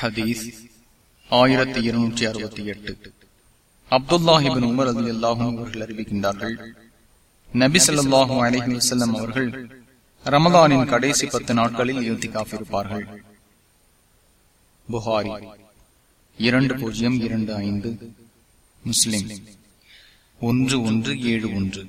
ஹதீஸ் ஆயிரத்தி இருநூற்றி அறுபத்தி எட்டு. அப்துல்லாஹிபின் உமர் அலி அல்லாஹும் அவர்கள் அறிவிக்கின்றார்கள் நபி சொல்லாஹும் அலஹி வசல்லம் அவர்கள் ரமதானின் கடைசி பத்து நாட்களில் இறுதி காப்பிருப்பார்கள் புகாரி இரண்டு பூஜ்ஜியம் இரண்டு ஐந்து. முஸ்லிம் ஒன்று ஒன்று ஏழு ஒன்று.